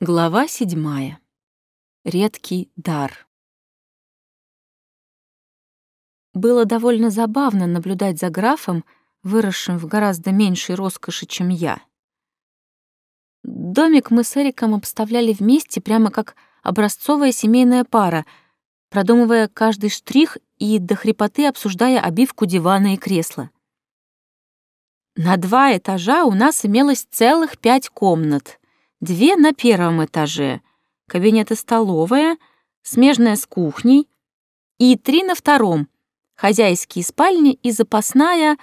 Глава седьмая. Редкий дар. Было довольно забавно наблюдать за графом, выросшим в гораздо меньшей роскоши, чем я. Домик мы с Эриком обставляли вместе, прямо как образцовая семейная пара, продумывая каждый штрих и до хрипоты обсуждая обивку дивана и кресла. На два этажа у нас имелось целых пять комнат — Две на первом этаже, кабинет и столовая, смежная с кухней, и три на втором, хозяйские спальни и запасная,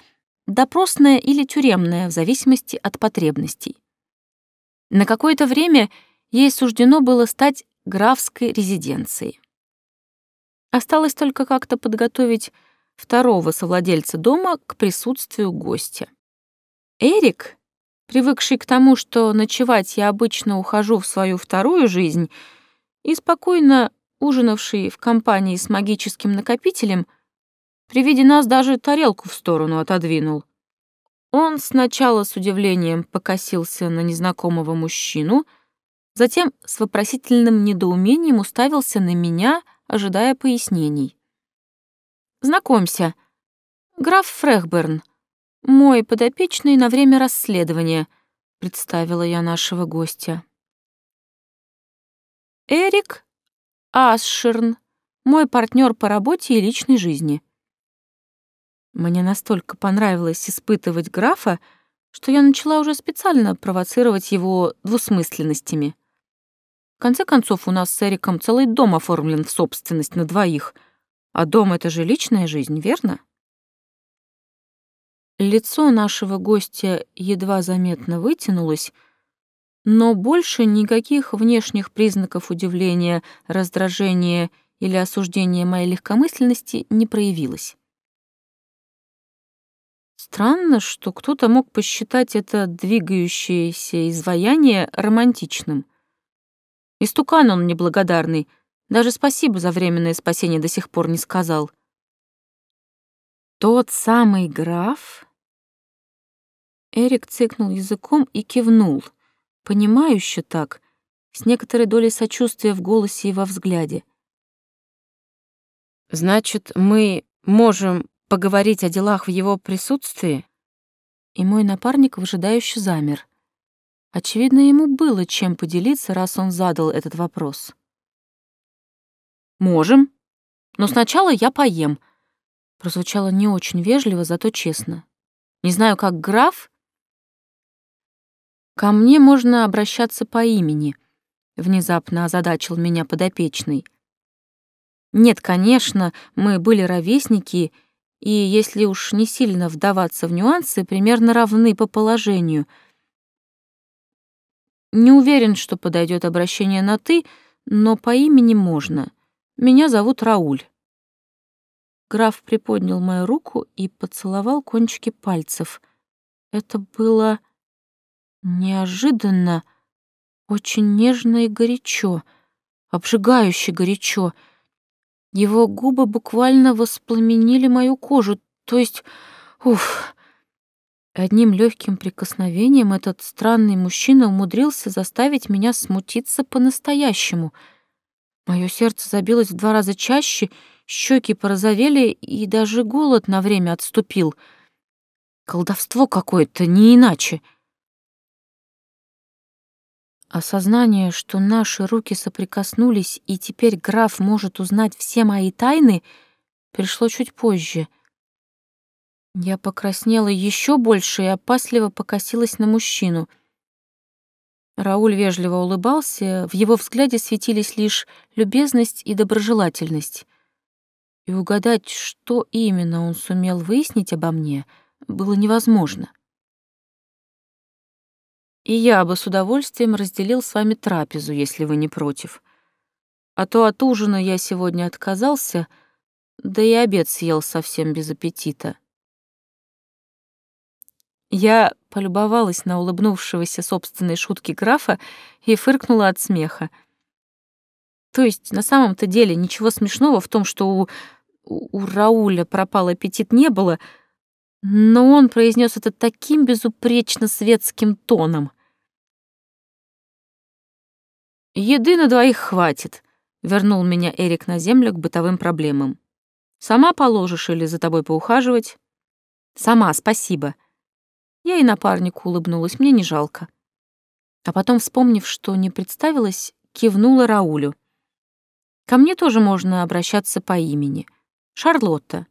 допросная или тюремная, в зависимости от потребностей. На какое-то время ей суждено было стать графской резиденцией. Осталось только как-то подготовить второго совладельца дома к присутствию гостя. Эрик, привыкший к тому, что ночевать я обычно ухожу в свою вторую жизнь, и спокойно ужинавший в компании с магическим накопителем, при виде нас даже тарелку в сторону отодвинул. Он сначала с удивлением покосился на незнакомого мужчину, затем с вопросительным недоумением уставился на меня, ожидая пояснений. «Знакомься, граф Фрехберн», «Мой подопечный на время расследования», — представила я нашего гостя. «Эрик Асшерн, мой партнер по работе и личной жизни». Мне настолько понравилось испытывать графа, что я начала уже специально провоцировать его двусмысленностями. В конце концов, у нас с Эриком целый дом оформлен в собственность на двоих, а дом — это же личная жизнь, верно? Лицо нашего гостя едва заметно вытянулось, но больше никаких внешних признаков удивления, раздражения или осуждения моей легкомысленности не проявилось. Странно, что кто-то мог посчитать это двигающееся изваяние романтичным. Истукан он неблагодарный, даже спасибо за временное спасение до сих пор не сказал. Тот самый граф, Эрик цыкнул языком и кивнул, понимающе так, с некоторой долей сочувствия в голосе и во взгляде. «Значит, мы можем поговорить о делах в его присутствии?» И мой напарник выжидающе замер. Очевидно, ему было чем поделиться, раз он задал этот вопрос. «Можем, но сначала я поем», — прозвучало не очень вежливо, зато честно. «Не знаю, как граф, «Ко мне можно обращаться по имени», — внезапно озадачил меня подопечный. «Нет, конечно, мы были ровесники, и, если уж не сильно вдаваться в нюансы, примерно равны по положению. Не уверен, что подойдет обращение на «ты», но по имени можно. Меня зовут Рауль». Граф приподнял мою руку и поцеловал кончики пальцев. Это было Неожиданно, очень нежно и горячо, обжигающе горячо. Его губы буквально воспламенили мою кожу, то есть, уф. Одним легким прикосновением этот странный мужчина умудрился заставить меня смутиться по-настоящему. Мое сердце забилось в два раза чаще, щеки порозовели, и даже голод на время отступил. Колдовство какое-то, не иначе — Осознание, что наши руки соприкоснулись, и теперь граф может узнать все мои тайны, пришло чуть позже. Я покраснела еще больше и опасливо покосилась на мужчину. Рауль вежливо улыбался, в его взгляде светились лишь любезность и доброжелательность. И угадать, что именно он сумел выяснить обо мне, было невозможно и я бы с удовольствием разделил с вами трапезу, если вы не против. А то от ужина я сегодня отказался, да и обед съел совсем без аппетита. Я полюбовалась на улыбнувшегося собственной шутки графа и фыркнула от смеха. То есть на самом-то деле ничего смешного в том, что у, у Рауля пропал аппетит не было, но он произнес это таким безупречно светским тоном. Еды на двоих хватит, вернул меня Эрик на землю к бытовым проблемам. Сама положишь или за тобой поухаживать? Сама, спасибо. Я и напарнику улыбнулась, мне не жалко. А потом, вспомнив, что не представилась, кивнула Раулю. Ко мне тоже можно обращаться по имени. Шарлотта.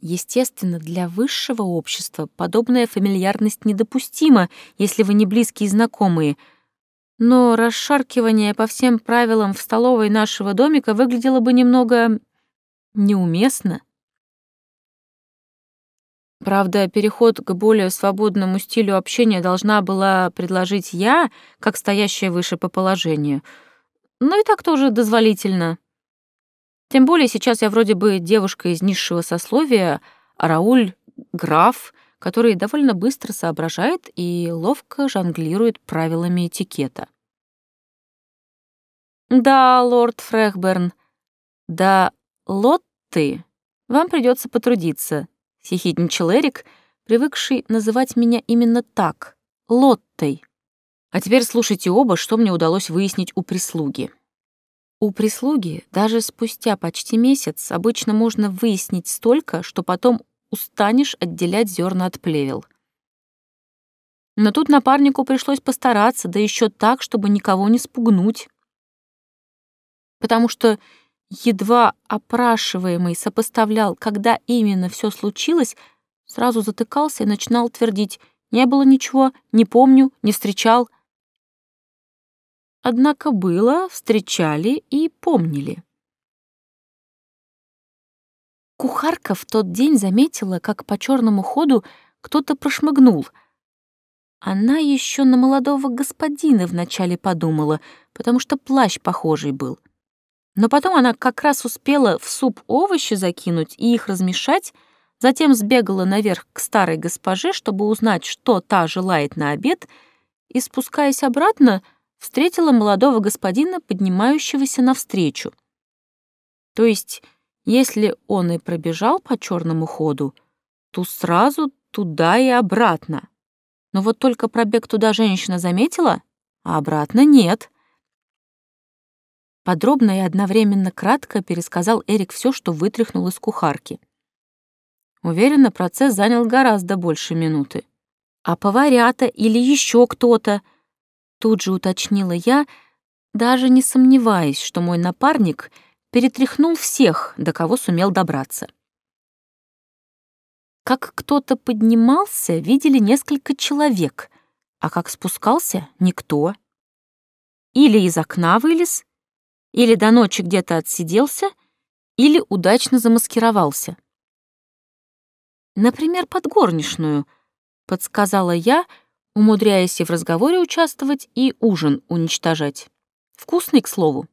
Естественно, для высшего общества подобная фамильярность недопустима, если вы не близкие знакомые. Но расшаркивание по всем правилам в столовой нашего домика выглядело бы немного неуместно. Правда, переход к более свободному стилю общения должна была предложить я, как стоящая выше по положению. Но и так тоже дозволительно. Тем более сейчас я вроде бы девушка из низшего сословия, а Рауль — граф, который довольно быстро соображает и ловко жонглирует правилами этикета. «Да, лорд Фрехберн, да, Лотты, вам придется потрудиться», — сихидничал Эрик, привыкший называть меня именно так — Лоттой. А теперь слушайте оба, что мне удалось выяснить у прислуги. У прислуги даже спустя почти месяц обычно можно выяснить столько, что потом устанешь отделять зерна от плевел. Но тут напарнику пришлось постараться, да еще так, чтобы никого не спугнуть. Потому что едва опрашиваемый сопоставлял, когда именно все случилось, сразу затыкался и начинал твердить «не было ничего, не помню, не встречал», Однако было, встречали и помнили. Кухарка в тот день заметила, как по черному ходу кто-то прошмыгнул. Она еще на молодого господина вначале подумала, потому что плащ похожий был. Но потом она как раз успела в суп овощи закинуть и их размешать, затем сбегала наверх к старой госпоже, чтобы узнать, что та желает на обед, и, спускаясь обратно, — встретила молодого господина, поднимающегося навстречу. То есть, если он и пробежал по черному ходу, то сразу туда и обратно. Но вот только пробег туда женщина заметила, а обратно нет. Подробно и одновременно кратко пересказал Эрик все, что вытряхнул из кухарки. Уверенно, процесс занял гораздо больше минуты. А поварята или еще кто-то — Тут же уточнила я, даже не сомневаясь, что мой напарник перетряхнул всех, до кого сумел добраться. Как кто-то поднимался, видели несколько человек, а как спускался — никто. Или из окна вылез, или до ночи где-то отсиделся, или удачно замаскировался. Например, под горничную, подсказала я, — умудряясь и в разговоре участвовать, и ужин уничтожать. Вкусный, к слову.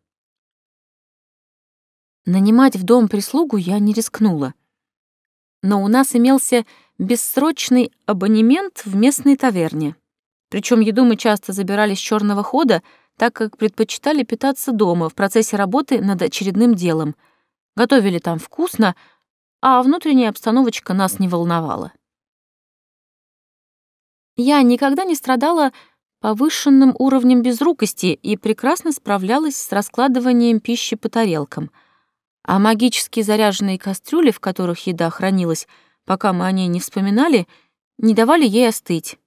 Нанимать в дом прислугу я не рискнула. Но у нас имелся бессрочный абонемент в местной таверне. Причем еду мы часто забирали с черного хода, так как предпочитали питаться дома в процессе работы над очередным делом. Готовили там вкусно, а внутренняя обстановочка нас не волновала. Я никогда не страдала повышенным уровнем безрукости и прекрасно справлялась с раскладыванием пищи по тарелкам. А магически заряженные кастрюли, в которых еда хранилась, пока мы о ней не вспоминали, не давали ей остыть.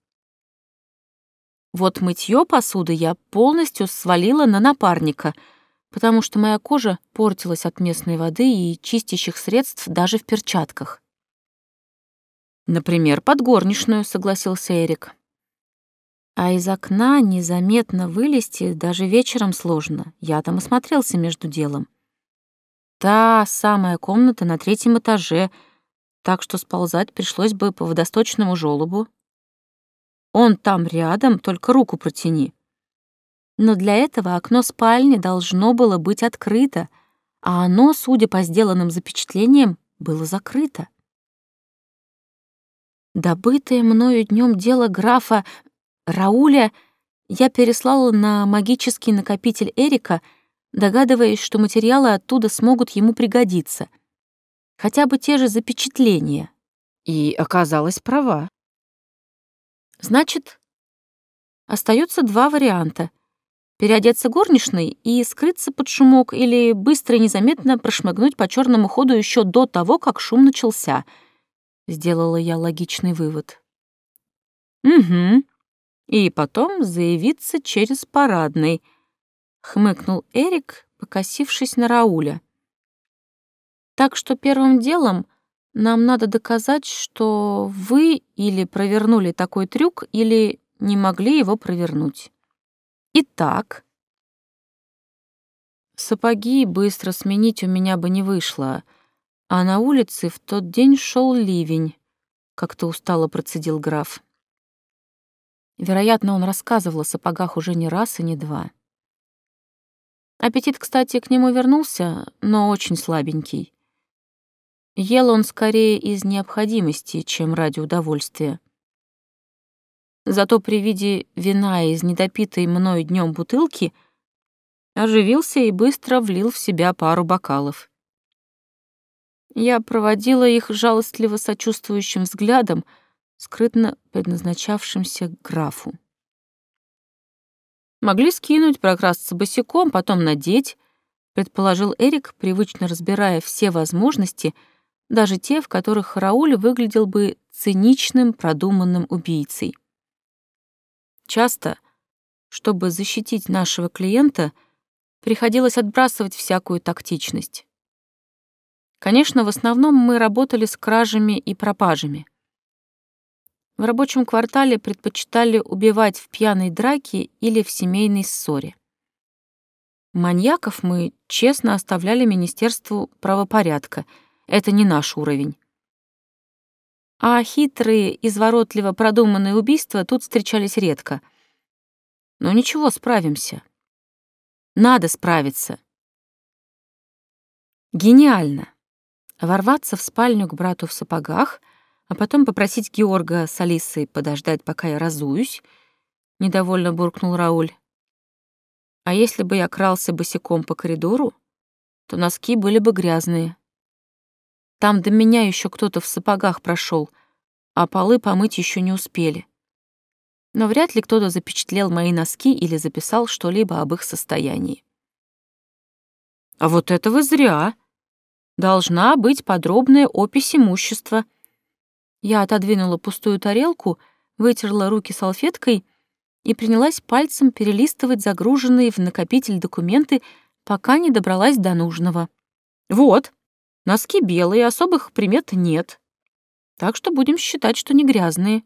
Вот мытье посуды я полностью свалила на напарника, потому что моя кожа портилась от местной воды и чистящих средств даже в перчатках. Например, под горничную, согласился Эрик. А из окна незаметно вылезти даже вечером сложно. Я там осмотрелся между делом. Та самая комната на третьем этаже, так что сползать пришлось бы по водосточному желобу. Он там рядом, только руку протяни. Но для этого окно спальни должно было быть открыто, а оно, судя по сделанным запечатлениям, было закрыто. Добытое мною днем дело графа Рауля я переслала на магический накопитель Эрика, догадываясь, что материалы оттуда смогут ему пригодиться. Хотя бы те же запечатления. И оказалась права. Значит, остаются два варианта. Переодеться горничной и скрыться под шумок или быстро и незаметно прошмыгнуть по черному ходу еще до того, как шум начался. Сделала я логичный вывод. Угу. И потом заявиться через парадный, хмыкнул Эрик, покосившись на Рауля. Так что первым делом нам надо доказать, что вы или провернули такой трюк, или не могли его провернуть. Итак, сапоги быстро сменить у меня бы не вышло, а на улице в тот день шел ливень, как-то устало процедил граф. Вероятно, он рассказывал о сапогах уже не раз и не два. Аппетит, кстати, к нему вернулся, но очень слабенький. Ел он скорее из необходимости, чем ради удовольствия. Зато при виде вина из недопитой мной днем бутылки оживился и быстро влил в себя пару бокалов. Я проводила их жалостливо сочувствующим взглядом, скрытно предназначавшимся графу. Могли скинуть, прокрасться босиком, потом надеть, предположил Эрик, привычно разбирая все возможности — даже те, в которых Рауль выглядел бы циничным, продуманным убийцей. Часто, чтобы защитить нашего клиента, приходилось отбрасывать всякую тактичность. Конечно, в основном мы работали с кражами и пропажами. В рабочем квартале предпочитали убивать в пьяной драке или в семейной ссоре. Маньяков мы честно оставляли Министерству правопорядка — это не наш уровень. А хитрые, изворотливо продуманные убийства тут встречались редко. Но ничего, справимся. Надо справиться. Гениально. Ворваться в спальню к брату в сапогах, а потом попросить Георга с Алисой подождать, пока я разуюсь, — недовольно буркнул Рауль. А если бы я крался босиком по коридору, то носки были бы грязные. Там до меня еще кто-то в сапогах прошел, а полы помыть еще не успели. Но вряд ли кто-то запечатлел мои носки или записал что-либо об их состоянии. А вот это вы зря. Должна быть подробная опись имущества. Я отодвинула пустую тарелку, вытерла руки салфеткой и принялась пальцем перелистывать загруженные в накопитель документы, пока не добралась до нужного. Вот, Носки белые, особых примет нет. Так что будем считать, что не грязные.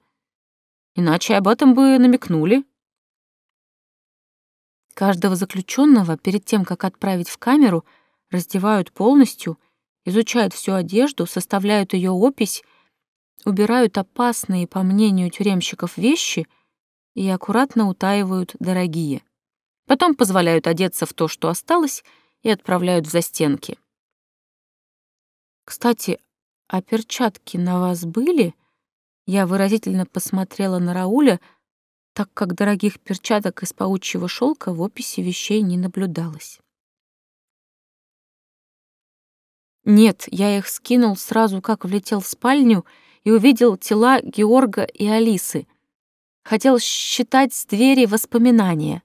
Иначе об этом бы намекнули. Каждого заключенного перед тем, как отправить в камеру, раздевают полностью, изучают всю одежду, составляют ее опись, убирают опасные, по мнению тюремщиков, вещи и аккуратно утаивают дорогие. Потом позволяют одеться в то, что осталось, и отправляют в застенки. Кстати, а перчатки на вас были? Я выразительно посмотрела на Рауля, так как дорогих перчаток из паучьего шелка в описи вещей не наблюдалось. Нет, я их скинул сразу, как влетел в спальню и увидел тела Георга и Алисы. Хотел считать с двери воспоминания.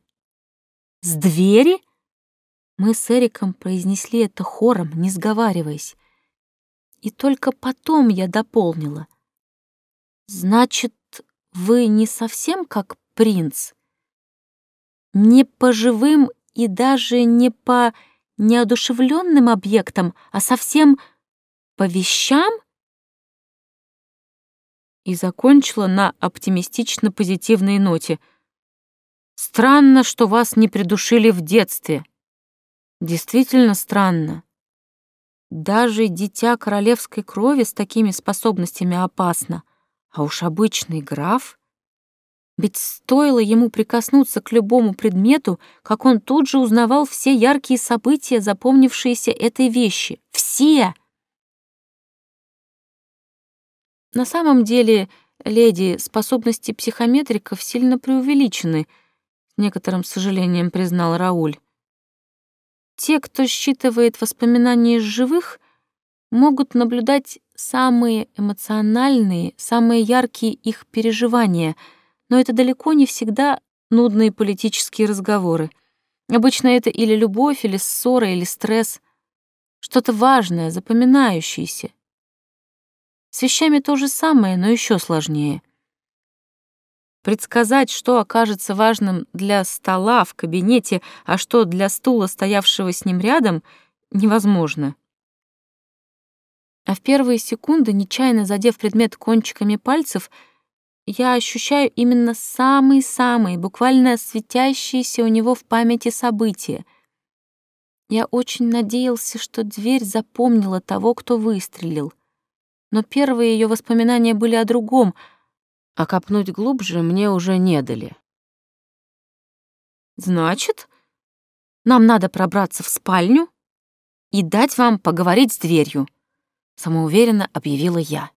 «С двери?» Мы с Эриком произнесли это хором, не сговариваясь. И только потом я дополнила. «Значит, вы не совсем как принц? Не по живым и даже не по неодушевленным объектам, а совсем по вещам?» И закончила на оптимистично-позитивной ноте. «Странно, что вас не придушили в детстве». Действительно странно. Даже дитя королевской крови с такими способностями опасно, а уж обычный граф... Ведь стоило ему прикоснуться к любому предмету, как он тут же узнавал все яркие события, запомнившиеся этой вещи. Все! На самом деле, леди, способности психометриков сильно преувеличены, с некоторым сожалением признал Рауль. Те, кто считывает воспоминания живых, могут наблюдать самые эмоциональные, самые яркие их переживания, но это далеко не всегда нудные политические разговоры. Обычно это или любовь, или ссора, или стресс. Что-то важное, запоминающееся. С вещами то же самое, но еще сложнее. Предсказать, что окажется важным для стола в кабинете, а что для стула, стоявшего с ним рядом, невозможно. А в первые секунды, нечаянно задев предмет кончиками пальцев, я ощущаю именно самые-самые, буквально светящиеся у него в памяти события. Я очень надеялся, что дверь запомнила того, кто выстрелил. Но первые ее воспоминания были о другом, а копнуть глубже мне уже не дали. «Значит, нам надо пробраться в спальню и дать вам поговорить с дверью», — самоуверенно объявила я.